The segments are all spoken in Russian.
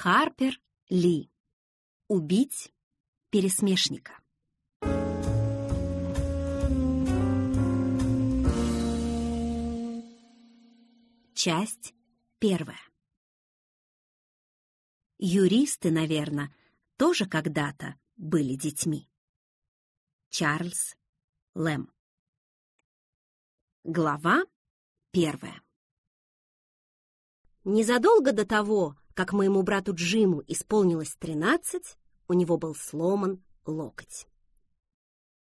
Харпер Ли. Убить пересмешника. Часть первая. Юристы, наверное, тоже когда-то были детьми. Чарльз Лэм. Глава первая. Незадолго до того, как моему брату Джиму исполнилось тринадцать, у него был сломан локоть.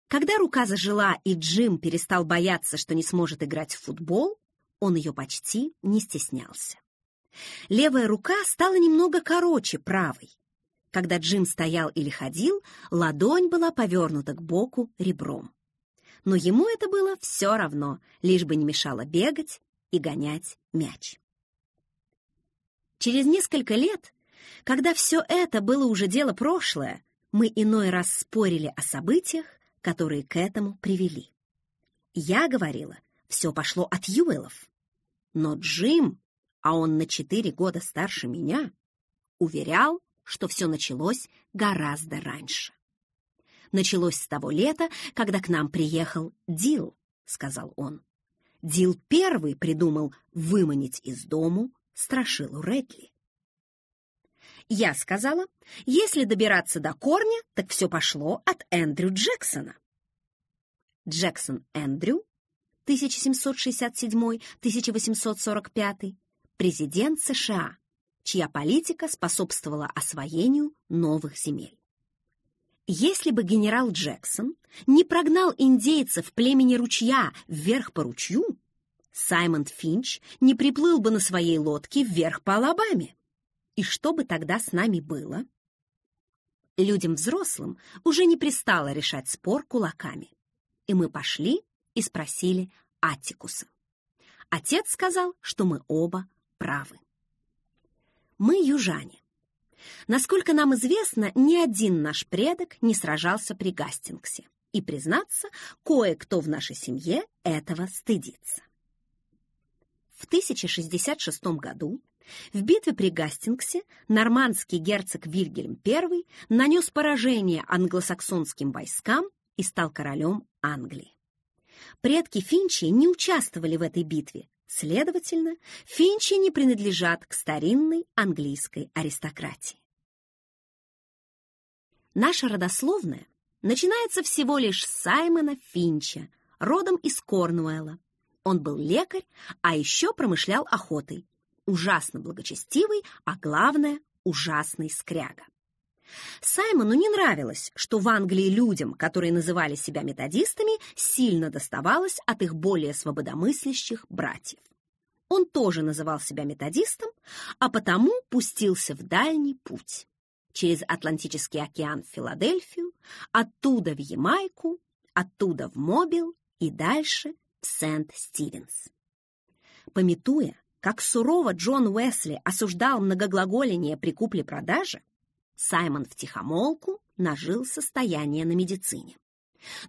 Когда рука зажила и Джим перестал бояться, что не сможет играть в футбол, он ее почти не стеснялся. Левая рука стала немного короче правой. Когда Джим стоял или ходил, ладонь была повернута к боку ребром. Но ему это было все равно, лишь бы не мешало бегать и гонять мяч. Через несколько лет, когда все это было уже дело прошлое, мы иной раз спорили о событиях, которые к этому привели. Я говорила, все пошло от Юэлов. Но Джим, а он на четыре года старше меня, уверял, что все началось гораздо раньше. Началось с того лета, когда к нам приехал Дил, сказал он. Дил первый придумал выманить из дому Страшилу Редли. Я сказала, если добираться до корня, так все пошло от Эндрю Джексона. Джексон Эндрю, 1767-1845, президент США, чья политика способствовала освоению новых земель. Если бы генерал Джексон не прогнал индейцев племени ручья вверх по ручью, Саймон Финч не приплыл бы на своей лодке вверх по Алабаме. И что бы тогда с нами было? Людям взрослым уже не пристало решать спор кулаками. И мы пошли и спросили Атикуса. Отец сказал, что мы оба правы. Мы южане. Насколько нам известно, ни один наш предок не сражался при Гастингсе. И, признаться, кое-кто в нашей семье этого стыдится. В 1066 году в битве при Гастингсе нормандский герцог Вильгельм I нанес поражение англосаксонским войскам и стал королем Англии. Предки Финчи не участвовали в этой битве, следовательно, Финчи не принадлежат к старинной английской аристократии. Наша родословная начинается всего лишь с Саймона Финча, родом из Корнуэлла, он был лекарь, а еще промышлял охотой. Ужасно благочестивый, а главное, ужасный скряга. Саймону не нравилось, что в Англии людям, которые называли себя методистами, сильно доставалось от их более свободомыслящих братьев. Он тоже называл себя методистом, а потому пустился в дальний путь. Через Атлантический океан в Филадельфию, оттуда в Ямайку, оттуда в Мобил и дальше Сент-Стивенс. Пометуя, как сурово Джон Уэсли осуждал многоглаголение при купле-продаже, Саймон втихомолку нажил состояние на медицине.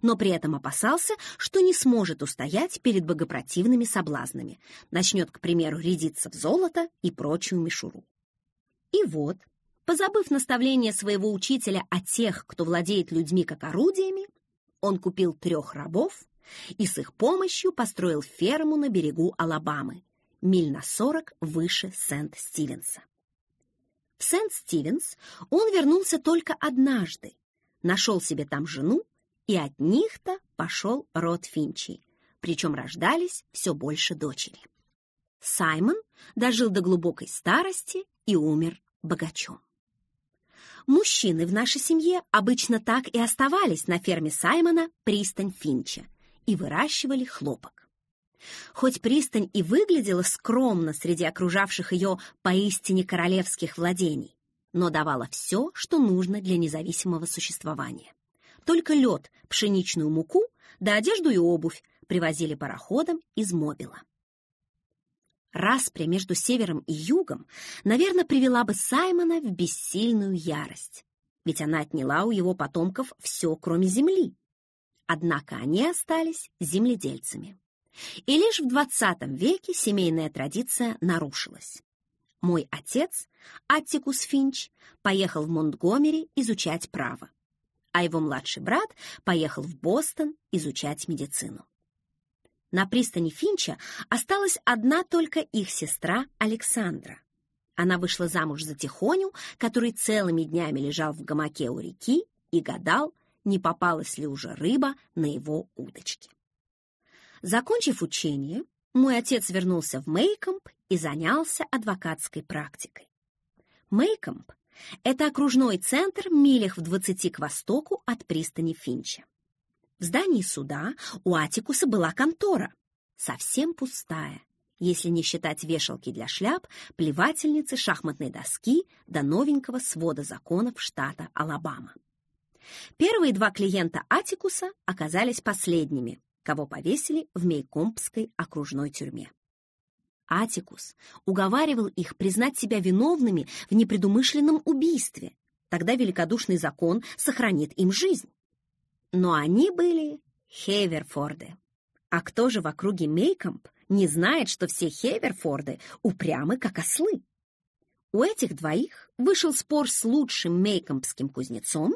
Но при этом опасался, что не сможет устоять перед богопротивными соблазнами, начнет, к примеру, рядиться в золото и прочую мишуру. И вот, позабыв наставление своего учителя о тех, кто владеет людьми как орудиями, он купил трех рабов и с их помощью построил ферму на берегу Алабамы, миль на сорок выше Сент-Стивенса. В Сент-Стивенс он вернулся только однажды, нашел себе там жену, и от них-то пошел род Финчи, причем рождались все больше дочери. Саймон дожил до глубокой старости и умер богачом. Мужчины в нашей семье обычно так и оставались на ферме Саймона пристань Финча, и выращивали хлопок. Хоть пристань и выглядела скромно среди окружавших ее поистине королевских владений, но давала все, что нужно для независимого существования. Только лед, пшеничную муку да одежду и обувь привозили пароходом из Мобила. Распря между севером и югом, наверное, привела бы Саймона в бессильную ярость, ведь она отняла у его потомков все, кроме земли. Однако они остались земледельцами. И лишь в XX веке семейная традиция нарушилась. Мой отец, Аттикус Финч, поехал в Монтгомери изучать право, а его младший брат поехал в Бостон изучать медицину. На пристани Финча осталась одна только их сестра Александра. Она вышла замуж за Тихоню, который целыми днями лежал в гамаке у реки и гадал, не попалась ли уже рыба на его удочке. Закончив учение, мой отец вернулся в Мейкомп и занялся адвокатской практикой. Мейкомп — это окружной центр милях в 20 к востоку от пристани Финча. В здании суда у Атикуса была контора, совсем пустая, если не считать вешалки для шляп, плевательницы, шахматной доски до новенького свода законов штата Алабама. Первые два клиента Атикуса оказались последними, кого повесили в Мейкомпской окружной тюрьме. Атикус уговаривал их признать себя виновными в непредумышленном убийстве. Тогда великодушный закон сохранит им жизнь. Но они были Хеверфорды. А кто же в округе Мейкомп не знает, что все Хеверфорды упрямы, как ослы? У этих двоих вышел спор с лучшим мейкомпским кузнецом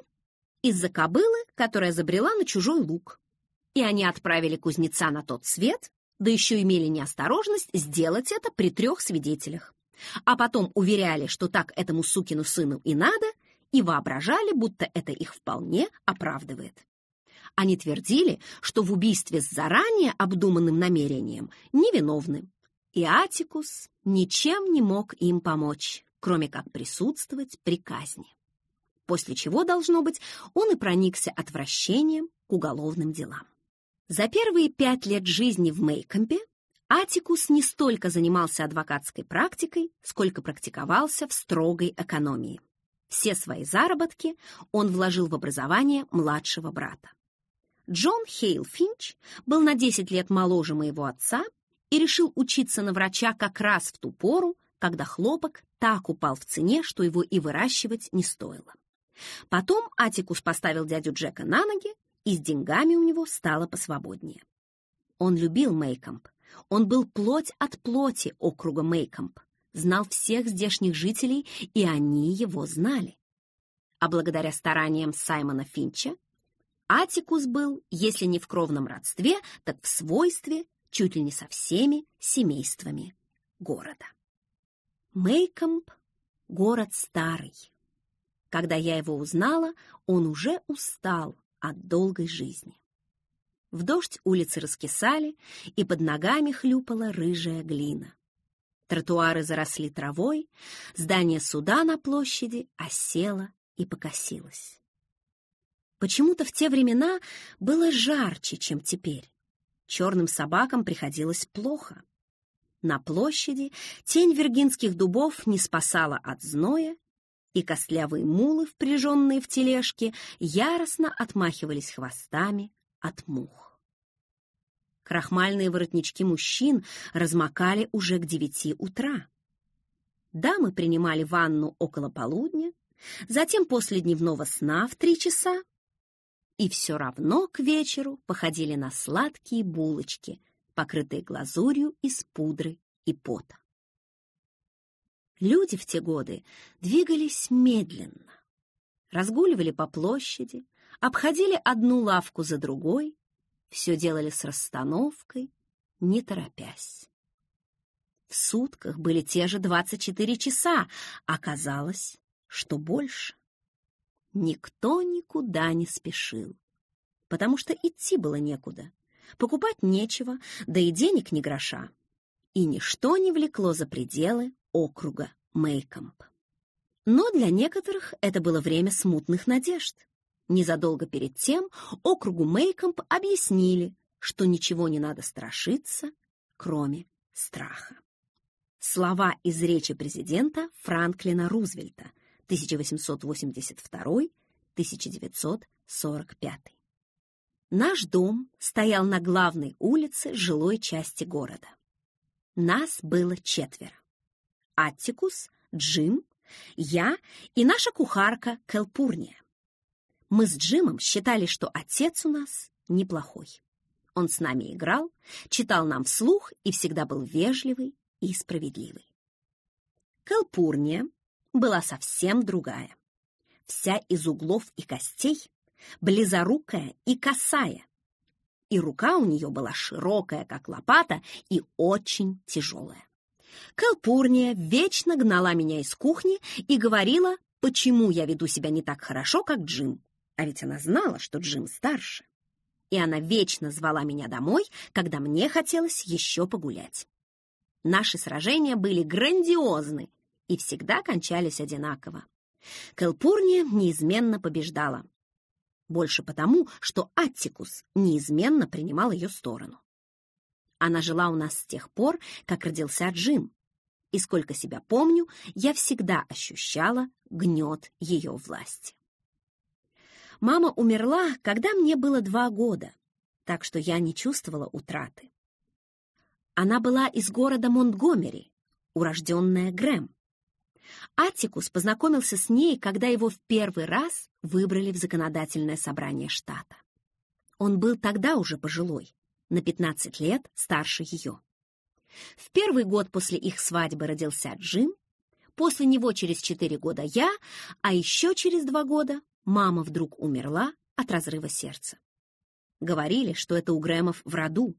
из-за кобылы, которая забрела на чужой луг. И они отправили кузнеца на тот свет, да еще имели неосторожность сделать это при трех свидетелях. А потом уверяли, что так этому сукину сыну и надо, и воображали, будто это их вполне оправдывает. Они твердили, что в убийстве с заранее обдуманным намерением невиновны, и Атикус ничем не мог им помочь, кроме как присутствовать при казни. После чего, должно быть, он и проникся отвращением к уголовным делам. За первые пять лет жизни в Мейкомпе Атикус не столько занимался адвокатской практикой, сколько практиковался в строгой экономии. Все свои заработки он вложил в образование младшего брата. Джон Хейл Финч был на 10 лет моложе моего отца и решил учиться на врача как раз в ту пору, когда хлопок так упал в цене, что его и выращивать не стоило. Потом Атикус поставил дядю Джека на ноги и с деньгами у него стало посвободнее. Он любил Мейкомп. Он был плоть от плоти округа Мейкомп, знал всех здешних жителей, и они его знали. А благодаря стараниям Саймона Финча Атикус был, если не в кровном родстве, так в свойстве чуть ли не со всеми семействами города. Мейкомп — город старый. Когда я его узнала, он уже устал от долгой жизни. В дождь улицы раскисали, и под ногами хлюпала рыжая глина. Тротуары заросли травой, здание суда на площади осело и покосилось. Почему-то в те времена было жарче, чем теперь. Черным собакам приходилось плохо. На площади тень виргинских дубов не спасала от зноя и костлявые мулы, впряженные в тележки, яростно отмахивались хвостами от мух. Крахмальные воротнички мужчин размокали уже к девяти утра. Дамы принимали ванну около полудня, затем после дневного сна в три часа, и все равно к вечеру походили на сладкие булочки, покрытые глазурью из пудры и пота. Люди в те годы двигались медленно, разгуливали по площади, обходили одну лавку за другой, все делали с расстановкой, не торопясь. В сутках были те же 24 часа, оказалось, что больше. Никто никуда не спешил, потому что идти было некуда, покупать нечего, да и денег ни гроша. И ничто не влекло за пределы округа Мейкомп. Но для некоторых это было время смутных надежд. Незадолго перед тем округу Мейкомп объяснили, что ничего не надо страшиться, кроме страха. Слова из речи президента Франклина Рузвельта 1882-1945. Наш дом стоял на главной улице жилой части города. Нас было четверо. Аттикус, Джим, я и наша кухарка Келпурния. Мы с Джимом считали, что отец у нас неплохой. Он с нами играл, читал нам вслух и всегда был вежливый и справедливый. Калпурния была совсем другая. Вся из углов и костей, близорукая и косая. И рука у нее была широкая, как лопата, и очень тяжелая. Калпурния вечно гнала меня из кухни и говорила, почему я веду себя не так хорошо, как Джим. А ведь она знала, что Джим старше. И она вечно звала меня домой, когда мне хотелось еще погулять. Наши сражения были грандиозны и всегда кончались одинаково. Калпурния неизменно побеждала. Больше потому, что Аттикус неизменно принимал ее сторону. Она жила у нас с тех пор, как родился Джим. И сколько себя помню, я всегда ощущала гнет ее власти. Мама умерла, когда мне было два года, так что я не чувствовала утраты. Она была из города Монтгомери, урожденная Грэм. Атикус познакомился с ней, когда его в первый раз выбрали в законодательное собрание штата. Он был тогда уже пожилой, на 15 лет старше ее. В первый год после их свадьбы родился Джим, после него через 4 года я, а еще через 2 года мама вдруг умерла от разрыва сердца. Говорили, что это у Грэмов в роду.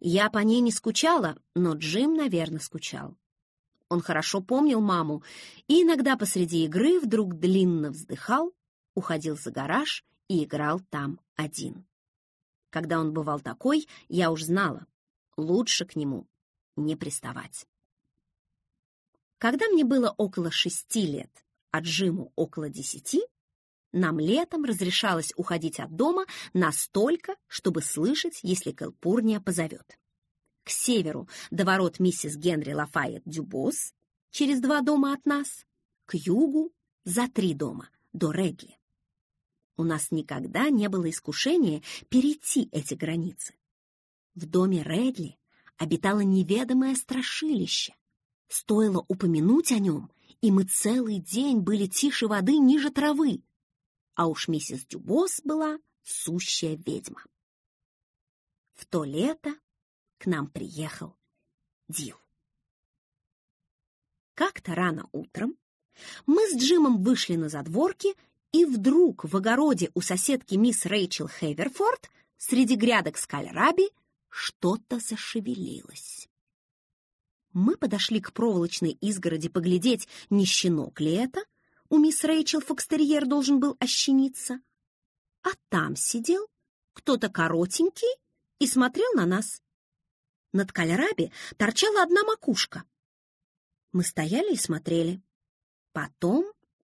Я по ней не скучала, но Джим, наверное, скучал. Он хорошо помнил маму и иногда посреди игры вдруг длинно вздыхал, уходил за гараж и играл там один. Когда он бывал такой, я уж знала, лучше к нему не приставать. Когда мне было около шести лет, а Джиму около десяти, нам летом разрешалось уходить от дома настолько, чтобы слышать, если Кэлпурния позовет. К северу до ворот миссис Генри Лафайет Дюбос, через два дома от нас, к югу за три дома, до Редли. У нас никогда не было искушения перейти эти границы. В доме Редли обитало неведомое страшилище. Стоило упомянуть о нем, и мы целый день были тише воды ниже травы, а уж миссис Дюбос была сущая ведьма. В то лето к нам приехал Дил. Как-то рано утром мы с Джимом вышли на задворки, и вдруг в огороде у соседки мисс Рэйчел Хейверфорд среди грядок скальраби что-то зашевелилось. Мы подошли к проволочной изгороди поглядеть, не щенок ли это, у мисс Рэйчел Фокстерьер должен был ощениться. А там сидел кто-то коротенький и смотрел на нас. Над кальраби торчала одна макушка. Мы стояли и смотрели. Потом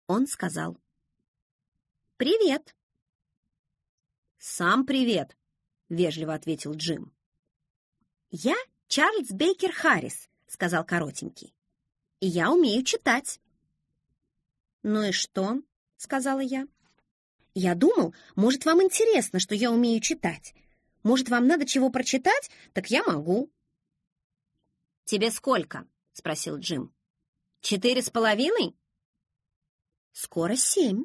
он сказал. «Привет!» «Сам привет!» — вежливо ответил Джим. «Я Чарльз Бейкер Харрис», — сказал коротенький. «И я умею читать». «Ну и что?» — сказала я. «Я думал, может, вам интересно, что я умею читать. Может, вам надо чего прочитать? Так я могу». «Тебе сколько?» — спросил Джим. «Четыре с половиной?» «Скоро семь».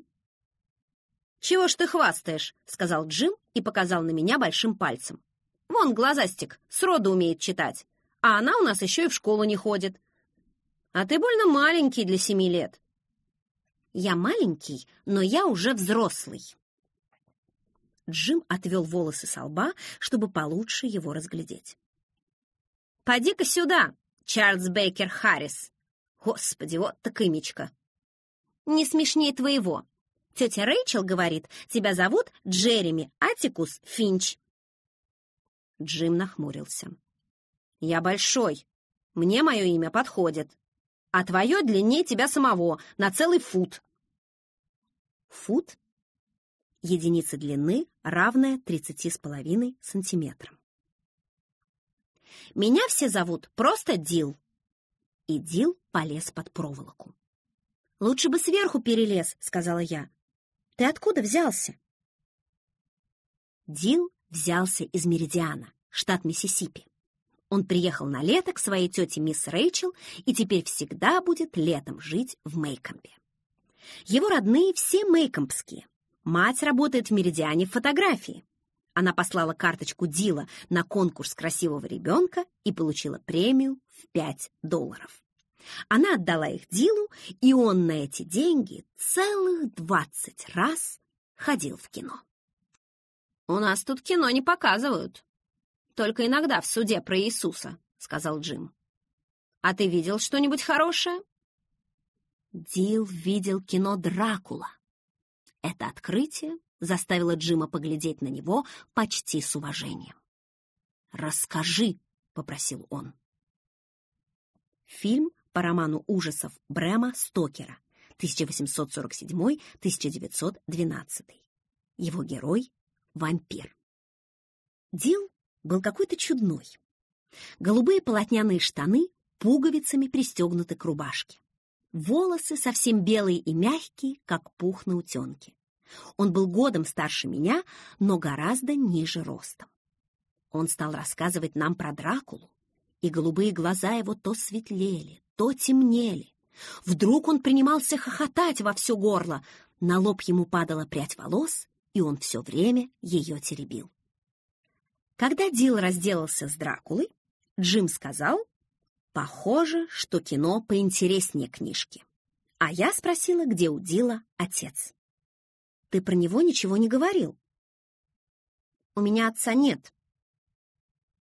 «Чего ж ты хвастаешь?» — сказал Джим и показал на меня большим пальцем. «Вон глазастик, сроду умеет читать, а она у нас еще и в школу не ходит. А ты больно маленький для семи лет». Я маленький, но я уже взрослый. Джим отвел волосы со лба, чтобы получше его разглядеть. «Поди-ка сюда, Чарльз Бейкер Харрис!» Господи, вот так имечко! «Не смешнее твоего. Тетя Рэйчел говорит, тебя зовут Джереми Атикус Финч». Джим нахмурился. «Я большой. Мне мое имя подходит а твое длиннее тебя самого на целый фут. Фут — единица длины, равная 30,5 сантиметрам. Меня все зовут просто Дил. И Дил полез под проволоку. «Лучше бы сверху перелез», — сказала я. «Ты откуда взялся?» Дил взялся из Меридиана, штат Миссисипи. Он приехал на лето к своей тете мисс Рэйчел и теперь всегда будет летом жить в Мейкомбе. Его родные все мейкомбские. Мать работает в Меридиане в фотографии. Она послала карточку Дила на конкурс красивого ребенка и получила премию в 5 долларов. Она отдала их Дилу, и он на эти деньги целых двадцать раз ходил в кино. «У нас тут кино не показывают. Только иногда в суде про Иисуса», — сказал Джим. «А ты видел что-нибудь хорошее?» Дил видел кино «Дракула». Это открытие заставило Джима поглядеть на него почти с уважением. «Расскажи», — попросил он. Фильм по роману ужасов Брэма Стокера 1847-1912. Его герой — вампир. Дил был какой-то чудной. Голубые полотняные штаны пуговицами пристегнуты к рубашке. Волосы совсем белые и мягкие, как пух на утенке. Он был годом старше меня, но гораздо ниже ростом. Он стал рассказывать нам про Дракулу, и голубые глаза его то светлели, то темнели. Вдруг он принимался хохотать во все горло, на лоб ему падала прядь волос, и он все время ее теребил. Когда Дил разделался с Дракулой, Джим сказал, «Похоже, что кино поинтереснее книжки». А я спросила, где у Дила отец. «Ты про него ничего не говорил?» «У меня отца нет».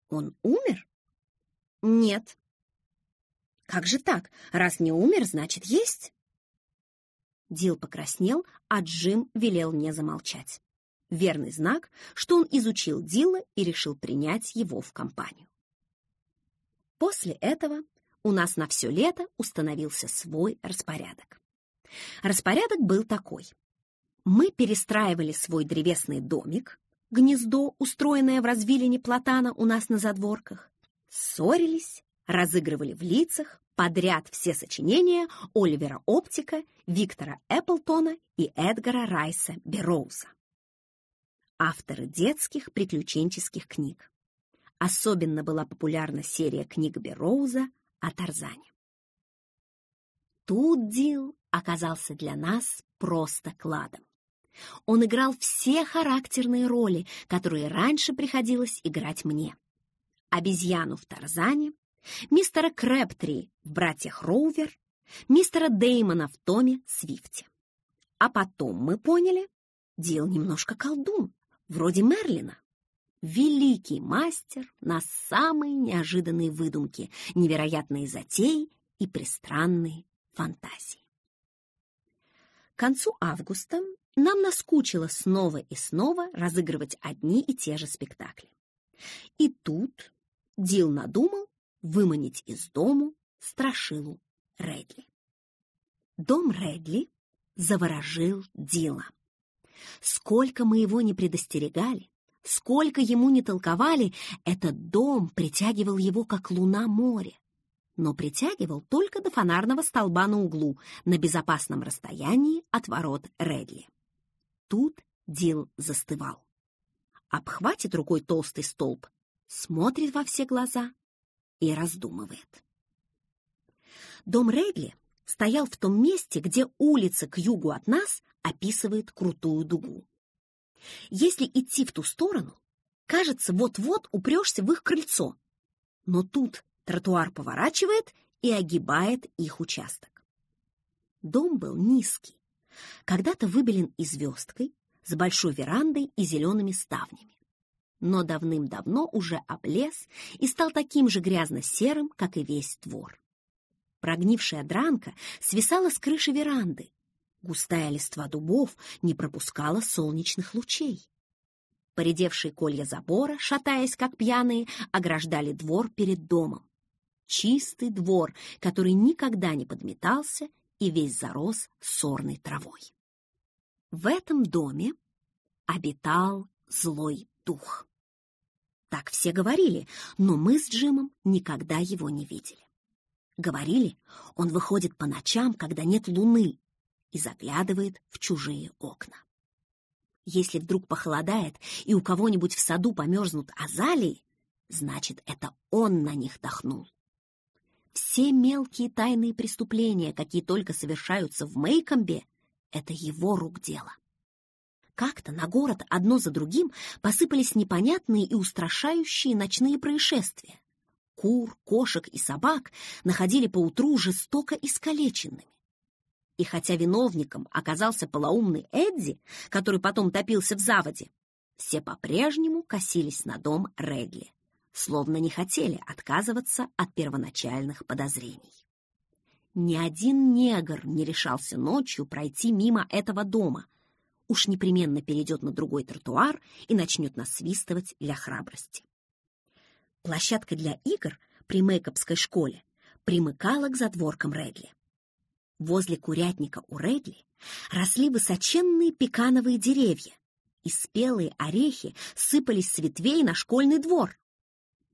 «Он умер?» «Нет». «Как же так? Раз не умер, значит, есть?» Дил покраснел, а Джим велел мне замолчать. Верный знак, что он изучил Дила и решил принять его в компанию. После этого у нас на все лето установился свой распорядок. Распорядок был такой. Мы перестраивали свой древесный домик, гнездо, устроенное в развилине платана у нас на задворках, ссорились, разыгрывали в лицах подряд все сочинения Оливера Оптика, Виктора Эпплтона и Эдгара Райса Бероуза. Авторы детских приключенческих книг. Особенно была популярна серия книг Бероуза о Тарзане. Тут Дил оказался для нас просто кладом. Он играл все характерные роли, которые раньше приходилось играть мне обезьяну в Тарзане, мистера Крэптри в «Братьях Роувер», мистера Деймона в Томе Свифте. А потом мы поняли, Дил немножко колдун, вроде Мерлина. Великий мастер на самые неожиданные выдумки, невероятные затеи и пристранные фантазии. К концу августа нам наскучило снова и снова разыгрывать одни и те же спектакли. И тут Дил надумал выманить из дому страшилу Редли. Дом Редли заворожил Дила. Сколько мы его не предостерегали, сколько ему не толковали, этот дом притягивал его, как луна море. Но притягивал только до фонарного столба на углу, на безопасном расстоянии от ворот Редли. Тут Дил застывал. Обхватит рукой толстый столб смотрит во все глаза и раздумывает. Дом Рейдли стоял в том месте, где улица к югу от нас описывает крутую дугу. Если идти в ту сторону, кажется, вот-вот упрешься в их крыльцо, но тут тротуар поворачивает и огибает их участок. Дом был низкий, когда-то выбелен и звездкой, с большой верандой и зелеными ставнями но давным-давно уже облез и стал таким же грязно-серым, как и весь двор. Прогнившая дранка свисала с крыши веранды. Густая листва дубов не пропускала солнечных лучей. Поредевшие колья забора, шатаясь как пьяные, ограждали двор перед домом. Чистый двор, который никогда не подметался и весь зарос сорной травой. В этом доме обитал злой дух. Так все говорили, но мы с Джимом никогда его не видели. Говорили, он выходит по ночам, когда нет луны, и заглядывает в чужие окна. Если вдруг похолодает и у кого-нибудь в саду померзнут азалии, значит, это он на них дохнул. Все мелкие тайные преступления, какие только совершаются в Мейкомбе, это его рук дело. Как-то на город одно за другим посыпались непонятные и устрашающие ночные происшествия. кур, кошек и собак находили поутру жестоко искалеченными. И хотя виновником оказался полоумный Эдди, который потом топился в заводе, все по-прежнему косились на дом Редли, словно не хотели отказываться от первоначальных подозрений. Ни один негр не решался ночью пройти мимо этого дома. Уж непременно перейдет на другой тротуар и начнет насвистывать для храбрости. Площадка для игр при Мейкопской школе примыкала к задворкам Редли. Возле курятника у Редли росли высоченные пекановые деревья, и спелые орехи сыпались с ветвей на школьный двор.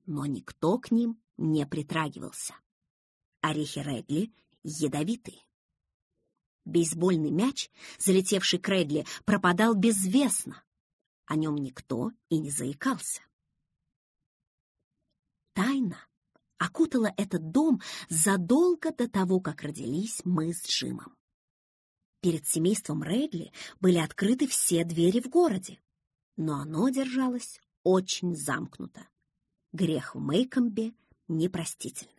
Но никто к ним не притрагивался. Орехи Редли ядовитые. Бейсбольный мяч, залетевший к Редли, пропадал безвестно. О нем никто и не заикался. Тайна окутала этот дом задолго до того, как родились мы с Джимом. Перед семейством Редли были открыты все двери в городе, но оно держалось очень замкнуто. Грех в Мейкомбе непростительный.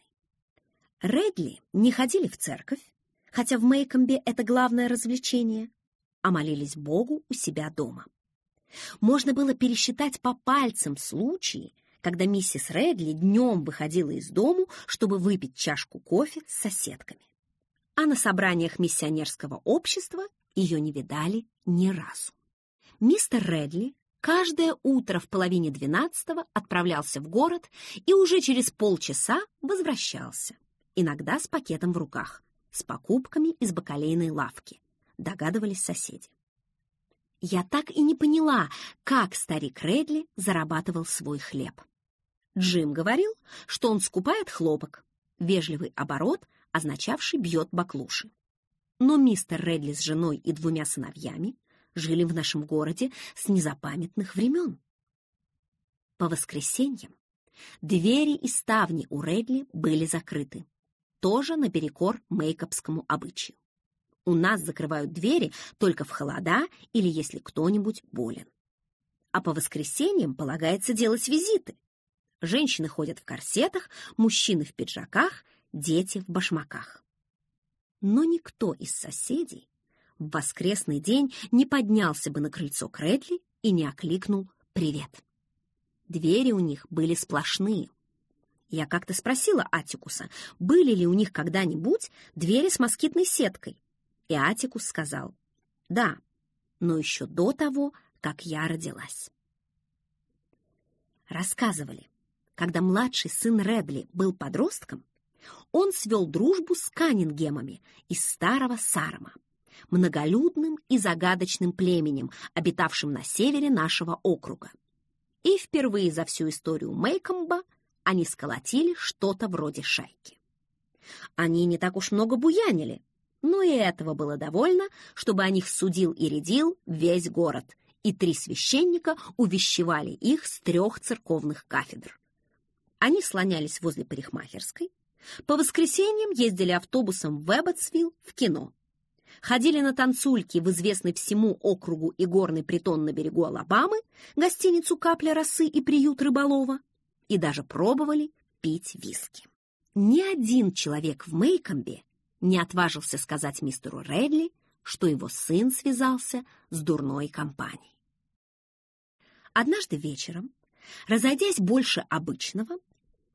Редли не ходили в церковь, хотя в Мейкомбе это главное развлечение, а молились Богу у себя дома. Можно было пересчитать по пальцам случаи, когда миссис Редли днем выходила из дому, чтобы выпить чашку кофе с соседками. А на собраниях миссионерского общества ее не видали ни разу. Мистер Редли каждое утро в половине двенадцатого отправлялся в город и уже через полчаса возвращался иногда с пакетом в руках, с покупками из бакалейной лавки, догадывались соседи. Я так и не поняла, как старик Редли зарабатывал свой хлеб. Джим говорил, что он скупает хлопок, вежливый оборот, означавший бьет баклуши. Но мистер Редли с женой и двумя сыновьями жили в нашем городе с незапамятных времен. По воскресеньям двери и ставни у Редли были закрыты, тоже наперекор мейкопскому обычаю. У нас закрывают двери только в холода или если кто-нибудь болен. А по воскресеньям полагается делать визиты. Женщины ходят в корсетах, мужчины в пиджаках, дети в башмаках. Но никто из соседей в воскресный день не поднялся бы на крыльцо Кредли и не окликнул «Привет». Двери у них были сплошные, я как-то спросила Атикуса, были ли у них когда-нибудь двери с москитной сеткой. И Атикус сказал, да, но еще до того, как я родилась. Рассказывали, когда младший сын Редли был подростком, он свел дружбу с Каннингемами из старого Сарма, многолюдным и загадочным племенем, обитавшим на севере нашего округа. И впервые за всю историю Мейкомба они сколотили что-то вроде шайки. Они не так уж много буянили, но и этого было довольно, чтобы о них судил и рядил весь город, и три священника увещевали их с трех церковных кафедр. Они слонялись возле парикмахерской, по воскресеньям ездили автобусом в Эбботсвилл в кино, ходили на танцульки в известный всему округу и горный притон на берегу Алабамы, гостиницу «Капля росы» и приют рыболова, и даже пробовали пить виски. Ни один человек в Мейкомбе не отважился сказать мистеру Редли, что его сын связался с дурной компанией. Однажды вечером, разойдясь больше обычного,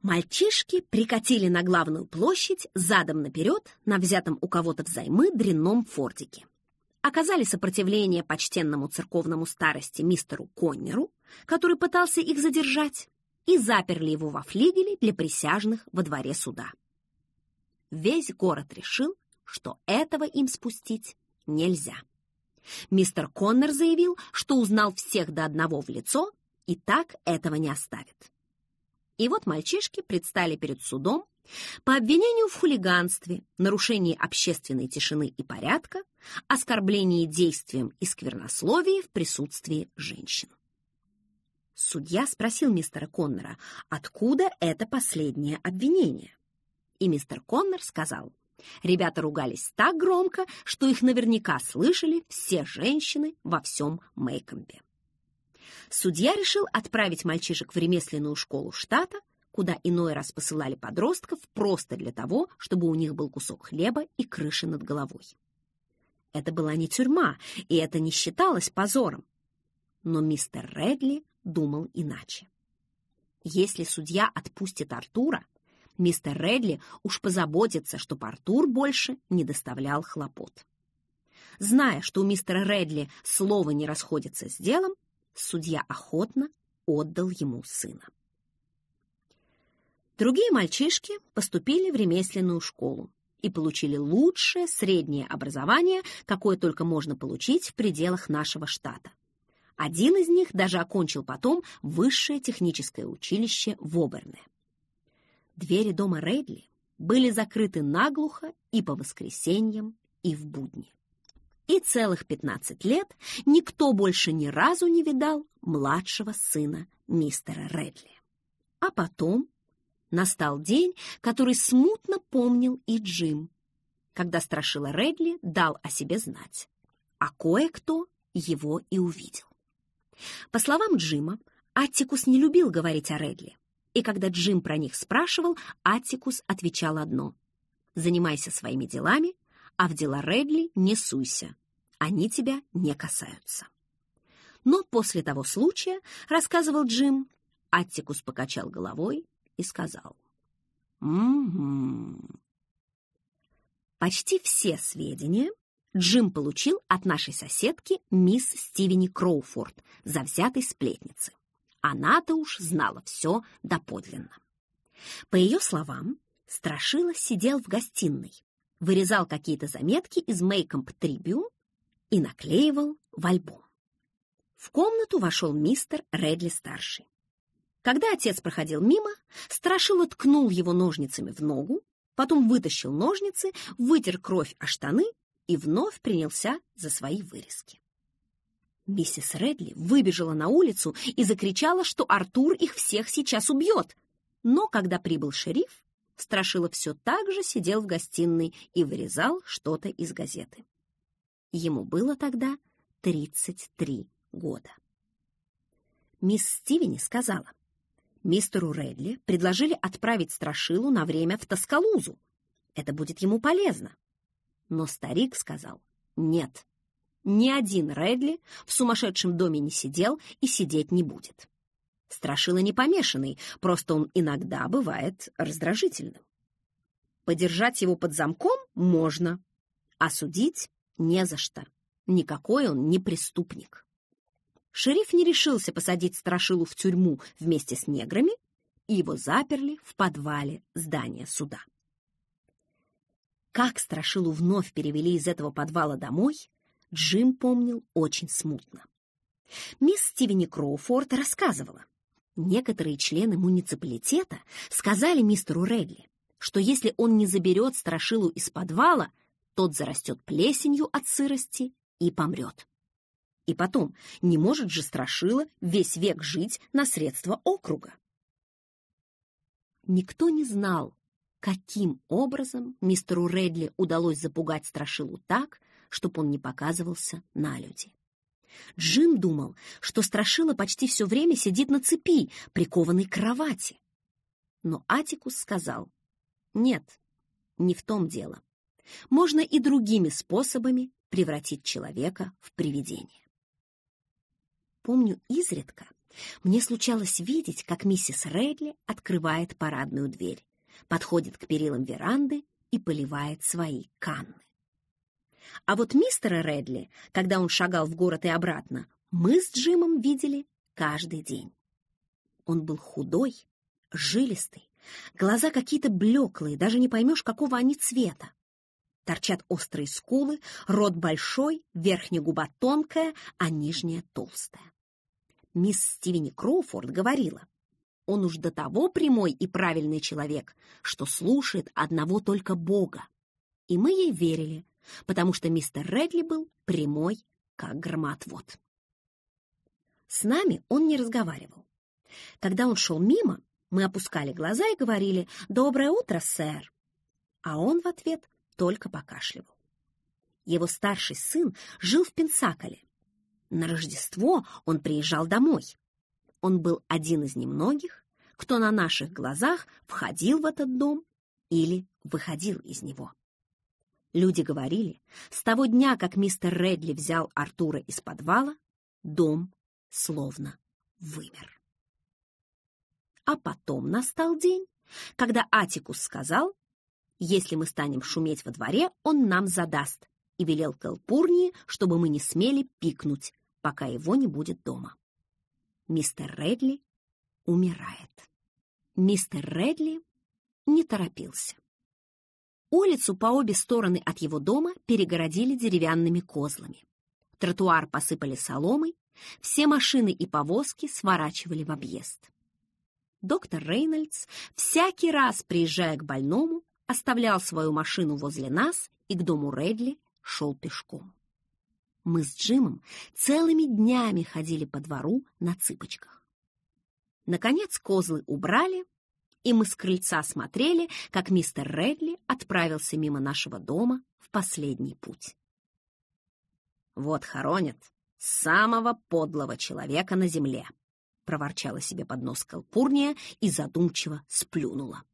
мальчишки прикатили на главную площадь задом наперед на взятом у кого-то взаймы дрянном фортике. Оказали сопротивление почтенному церковному старости мистеру Коннеру, который пытался их задержать, и заперли его во флигеле для присяжных во дворе суда. Весь город решил, что этого им спустить нельзя. Мистер Коннор заявил, что узнал всех до одного в лицо и так этого не оставит. И вот мальчишки предстали перед судом по обвинению в хулиганстве, нарушении общественной тишины и порядка, оскорблении действием и сквернословии в присутствии женщин. Судья спросил мистера Коннора, откуда это последнее обвинение. И мистер Коннор сказал, ребята ругались так громко, что их наверняка слышали все женщины во всем Мейкомбе. Судья решил отправить мальчишек в ремесленную школу штата, куда иной раз посылали подростков просто для того, чтобы у них был кусок хлеба и крыша над головой. Это была не тюрьма, и это не считалось позором. Но мистер Редли думал иначе. Если судья отпустит Артура, мистер Редли уж позаботится, чтобы Артур больше не доставлял хлопот. Зная, что у мистера Редли слово не расходится с делом, судья охотно отдал ему сына. Другие мальчишки поступили в ремесленную школу и получили лучшее среднее образование, какое только можно получить в пределах нашего штата. Один из них даже окончил потом высшее техническое училище в Оберне. Двери дома Рейдли были закрыты наглухо и по воскресеньям, и в будни. И целых 15 лет никто больше ни разу не видал младшего сына мистера Редли. А потом настал день, который смутно помнил и Джим, когда Страшила Редли дал о себе знать, а кое-кто его и увидел. По словам Джима, Аттикус не любил говорить о Редли, и когда Джим про них спрашивал, Аттикус отвечал одно «Занимайся своими делами, а в дела Редли не суйся, они тебя не касаются». Но после того случая, рассказывал Джим, Аттикус покачал головой и сказал «Угу». Почти все сведения Джим получил от нашей соседки мисс Стивени Кроуфорд, завзятой сплетницы. Она-то уж знала все доподлинно. По ее словам, Страшила сидел в гостиной, вырезал какие-то заметки из Мейкомп Трибюн и наклеивал в альбом. В комнату вошел мистер Редли-старший. Когда отец проходил мимо, Страшила ткнул его ножницами в ногу, потом вытащил ножницы, вытер кровь о штаны и вновь принялся за свои вырезки. Миссис Редли выбежала на улицу и закричала, что Артур их всех сейчас убьет. Но когда прибыл шериф, Страшила все так же сидел в гостиной и вырезал что-то из газеты. Ему было тогда 33 года. Мисс Стивени сказала, мистеру Редли предложили отправить Страшилу на время в Тоскалузу. Это будет ему полезно. Но старик сказал «нет». Ни один Редли в сумасшедшем доме не сидел и сидеть не будет. Страшила не помешанный, просто он иногда бывает раздражительным. Подержать его под замком можно, а судить не за что. Никакой он не преступник. Шериф не решился посадить Страшилу в тюрьму вместе с неграми, и его заперли в подвале здания суда. Как Страшилу вновь перевели из этого подвала домой, Джим помнил очень смутно. Мисс Стивени Кроуфорд рассказывала. Некоторые члены муниципалитета сказали мистеру Редли, что если он не заберет Страшилу из подвала, тот зарастет плесенью от сырости и помрет. И потом, не может же Страшила весь век жить на средства округа. Никто не знал, каким образом мистеру Редли удалось запугать Страшилу так, чтобы он не показывался на люди. Джим думал, что Страшила почти все время сидит на цепи, прикованной к кровати. Но Атикус сказал, нет, не в том дело. Можно и другими способами превратить человека в привидение. Помню изредка, мне случалось видеть, как миссис Редли открывает парадную дверь подходит к перилам веранды и поливает свои канны. А вот мистера Редли, когда он шагал в город и обратно, мы с Джимом видели каждый день. Он был худой, жилистый, глаза какие-то блеклые, даже не поймешь, какого они цвета. Торчат острые скулы, рот большой, верхняя губа тонкая, а нижняя толстая. Мисс Стивени Кроуфорд говорила, он уж до того прямой и правильный человек, что слушает одного только Бога. И мы ей верили, потому что мистер Редли был прямой, как громоотвод. С нами он не разговаривал. Когда он шел мимо, мы опускали глаза и говорили «Доброе утро, сэр!» А он в ответ только покашливал. Его старший сын жил в Пенсаколе. На Рождество он приезжал домой. Он был один из немногих, кто на наших глазах входил в этот дом или выходил из него. Люди говорили, с того дня, как мистер Редли взял Артура из подвала, дом словно вымер. А потом настал день, когда Атикус сказал, если мы станем шуметь во дворе, он нам задаст, и велел Кэлпурнии, чтобы мы не смели пикнуть, пока его не будет дома. Мистер Редли умирает. Мистер Редли не торопился. Улицу по обе стороны от его дома перегородили деревянными козлами. Тротуар посыпали соломой, все машины и повозки сворачивали в объезд. Доктор Рейнольдс, всякий раз приезжая к больному, оставлял свою машину возле нас и к дому Редли шел пешком. Мы с Джимом целыми днями ходили по двору на цыпочках. Наконец козлы убрали, и мы с крыльца смотрели, как мистер Редли отправился мимо нашего дома в последний путь. «Вот хоронят самого подлого человека на земле», проворчала себе под нос Калпурния и задумчиво сплюнула.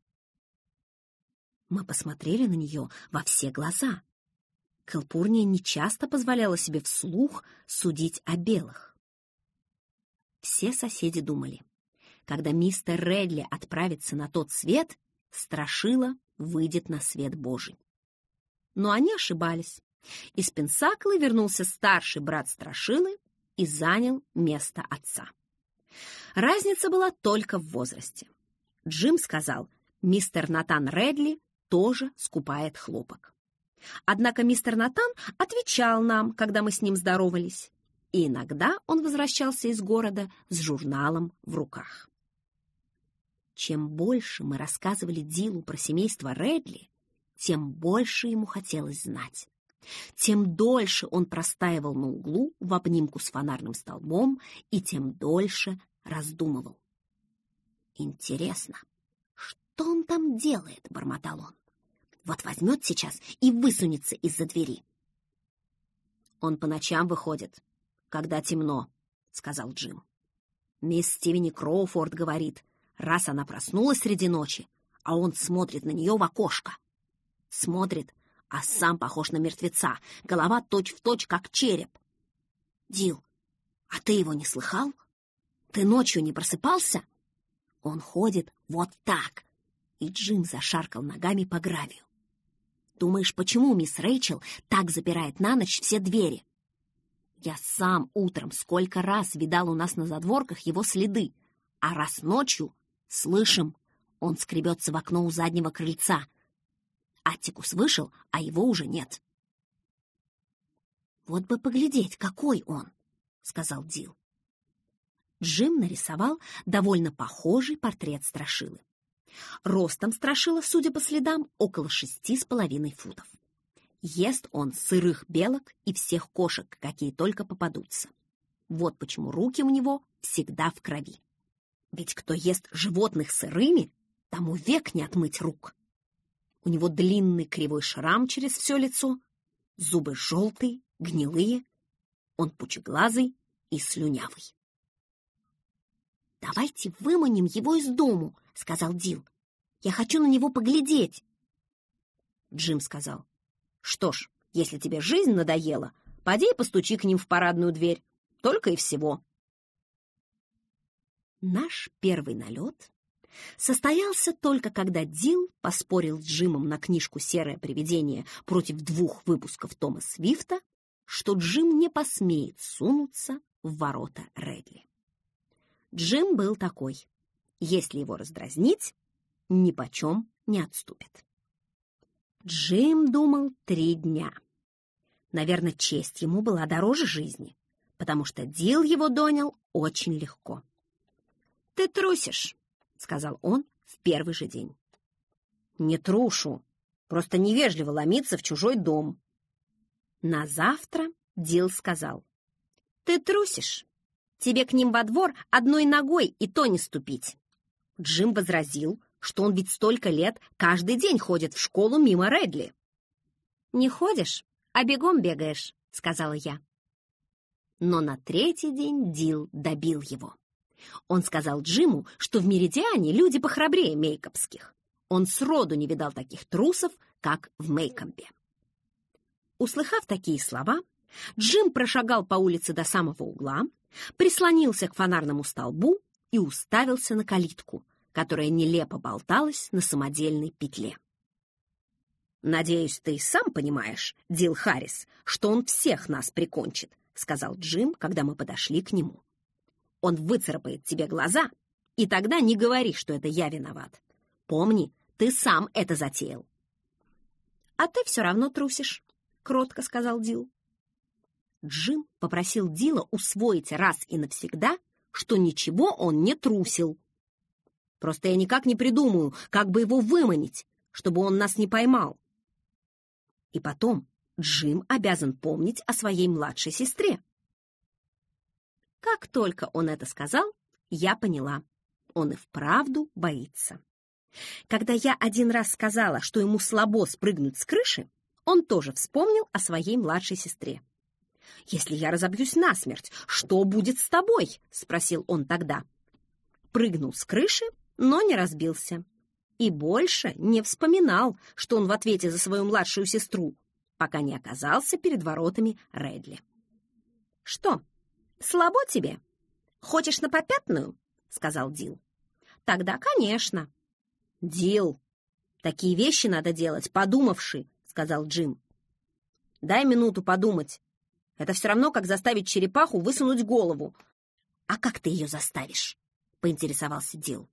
Мы посмотрели на нее во все глаза. Калпурния нечасто позволяла себе вслух судить о белых. Все соседи думали, когда мистер Редли отправится на тот свет, Страшила выйдет на свет Божий. Но они ошибались. Из Пенсаклы вернулся старший брат Страшилы и занял место отца. Разница была только в возрасте. Джим сказал, мистер Натан Редли тоже скупает хлопок. Однако мистер Натан отвечал нам, когда мы с ним здоровались, и иногда он возвращался из города с журналом в руках. Чем больше мы рассказывали Дилу про семейство Редли, тем больше ему хотелось знать. Тем дольше он простаивал на углу в обнимку с фонарным столбом и тем дольше раздумывал. «Интересно, что он там делает?» — бормотал он. Вот возьмет сейчас и высунется из-за двери. Он по ночам выходит, когда темно, — сказал Джим. Мисс Стивени Кроуфорд говорит, раз она проснулась среди ночи, а он смотрит на нее в окошко. Смотрит, а сам похож на мертвеца, голова точь-в-точь, точь, как череп. Дил, а ты его не слыхал? Ты ночью не просыпался? Он ходит вот так. И Джим зашаркал ногами по гравию. Думаешь, почему мисс Рэйчел так запирает на ночь все двери? Я сам утром сколько раз видал у нас на задворках его следы, а раз ночью слышим, он скребется в окно у заднего крыльца. Аттикус вышел, а его уже нет. «Вот бы поглядеть, какой он!» — сказал Дил. Джим нарисовал довольно похожий портрет Страшилы. Ростом страшила, судя по следам, около шести с половиной футов. Ест он сырых белок и всех кошек, какие только попадутся. Вот почему руки у него всегда в крови. Ведь кто ест животных сырыми, тому век не отмыть рук. У него длинный кривой шрам через все лицо, зубы желтые, гнилые, он пучеглазый и слюнявый. «Давайте выманим его из дому», — сказал Дил. «Я хочу на него поглядеть». Джим сказал. «Что ж, если тебе жизнь надоела, поди и постучи к ним в парадную дверь. Только и всего». Наш первый налет состоялся только когда Дил поспорил с Джимом на книжку «Серое привидение» против двух выпусков Тома Свифта, что Джим не посмеет сунуться в ворота Редли. Джим был такой. Если его раздразнить, ни почем не отступит. Джим думал три дня. Наверное, честь ему была дороже жизни, потому что Дил его донял очень легко. «Ты трусишь», — сказал он в первый же день. «Не трушу, просто невежливо ломиться в чужой дом». На завтра Дил сказал. «Ты трусишь, Тебе к ним во двор одной ногой и то не ступить. Джим возразил, что он ведь столько лет каждый день ходит в школу мимо Редли. «Не ходишь, а бегом бегаешь», — сказала я. Но на третий день Дил добил его. Он сказал Джиму, что в Меридиане люди похрабрее мейкопских. Он сроду не видал таких трусов, как в Мейкомбе. Услыхав такие слова, Джим прошагал по улице до самого угла, прислонился к фонарному столбу и уставился на калитку, которая нелепо болталась на самодельной петле. «Надеюсь, ты сам понимаешь, Дил Харрис, что он всех нас прикончит», сказал Джим, когда мы подошли к нему. «Он выцарапает тебе глаза, и тогда не говори, что это я виноват. Помни, ты сам это затеял». «А ты все равно трусишь», — кротко сказал Дил. Джим попросил Дила усвоить раз и навсегда, что ничего он не трусил. Просто я никак не придумаю, как бы его выманить, чтобы он нас не поймал. И потом Джим обязан помнить о своей младшей сестре. Как только он это сказал, я поняла. Он и вправду боится. Когда я один раз сказала, что ему слабо спрыгнуть с крыши, он тоже вспомнил о своей младшей сестре. «Если я разобьюсь насмерть, что будет с тобой?» — спросил он тогда. Прыгнул с крыши, но не разбился и больше не вспоминал, что он в ответе за свою младшую сестру, пока не оказался перед воротами Редли. «Что, слабо тебе? Хочешь на попятную?» — сказал Дил. «Тогда, конечно». «Дил, такие вещи надо делать, подумавши», — сказал Джим. «Дай минуту подумать. Это все равно, как заставить черепаху высунуть голову». «А как ты ее заставишь?» — поинтересовался Дил.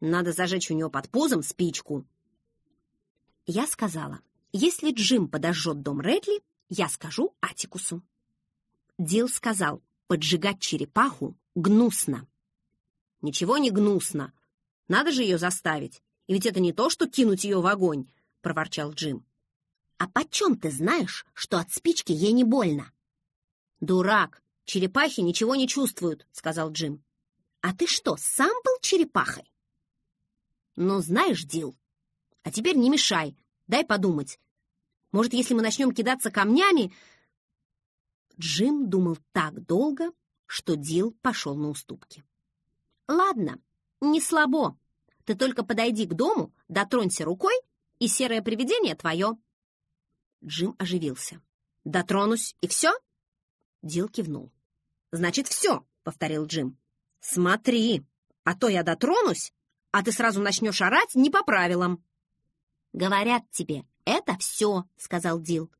Надо зажечь у него под пузом спичку. Я сказала, если Джим подожжет дом Редли, я скажу Атикусу. Дил сказал, поджигать черепаху гнусно. Ничего не гнусно. Надо же ее заставить. И ведь это не то, что кинуть ее в огонь, проворчал Джим. А почем ты знаешь, что от спички ей не больно? Дурак, черепахи ничего не чувствуют, сказал Джим. А ты что, сам был черепахой? Но знаешь, Дил, а теперь не мешай, дай подумать. Может, если мы начнем кидаться камнями...» Джим думал так долго, что Дил пошел на уступки. «Ладно, не слабо. Ты только подойди к дому, дотронься рукой, и серое привидение твое». Джим оживился. «Дотронусь, и все?» Дил кивнул. «Значит, все», — повторил Джим. «Смотри, а то я дотронусь, а ты сразу начнешь орать не по правилам». «Говорят тебе, это все», — сказал Дил.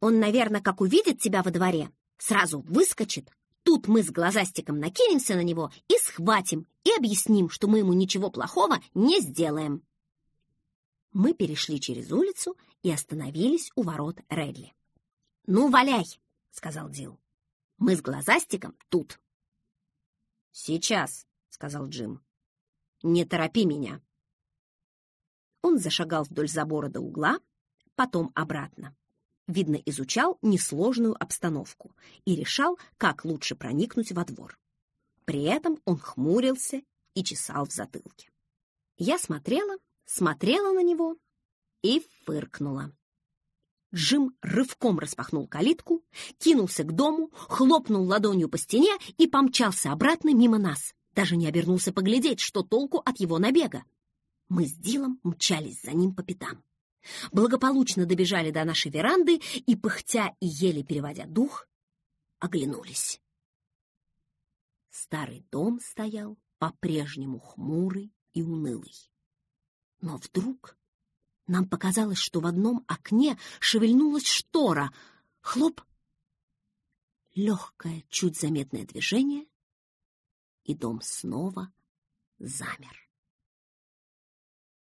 «Он, наверное, как увидит тебя во дворе, сразу выскочит. Тут мы с глазастиком накинемся на него и схватим, и объясним, что мы ему ничего плохого не сделаем». Мы перешли через улицу и остановились у ворот Редли. «Ну, валяй!» — сказал Дил. «Мы с глазастиком тут». «Сейчас», — сказал Джим. Не торопи меня!» Он зашагал вдоль забора до угла, потом обратно. Видно, изучал несложную обстановку и решал, как лучше проникнуть во двор. При этом он хмурился и чесал в затылке. Я смотрела, смотрела на него и фыркнула. Джим рывком распахнул калитку, кинулся к дому, хлопнул ладонью по стене и помчался обратно мимо нас даже не обернулся поглядеть, что толку от его набега. Мы с Дилом мчались за ним по пятам. Благополучно добежали до нашей веранды и, пыхтя и еле переводя дух, оглянулись. Старый дом стоял по-прежнему хмурый и унылый. Но вдруг нам показалось, что в одном окне шевельнулась штора. Хлоп! Легкое, чуть заметное движение, и дом снова замер.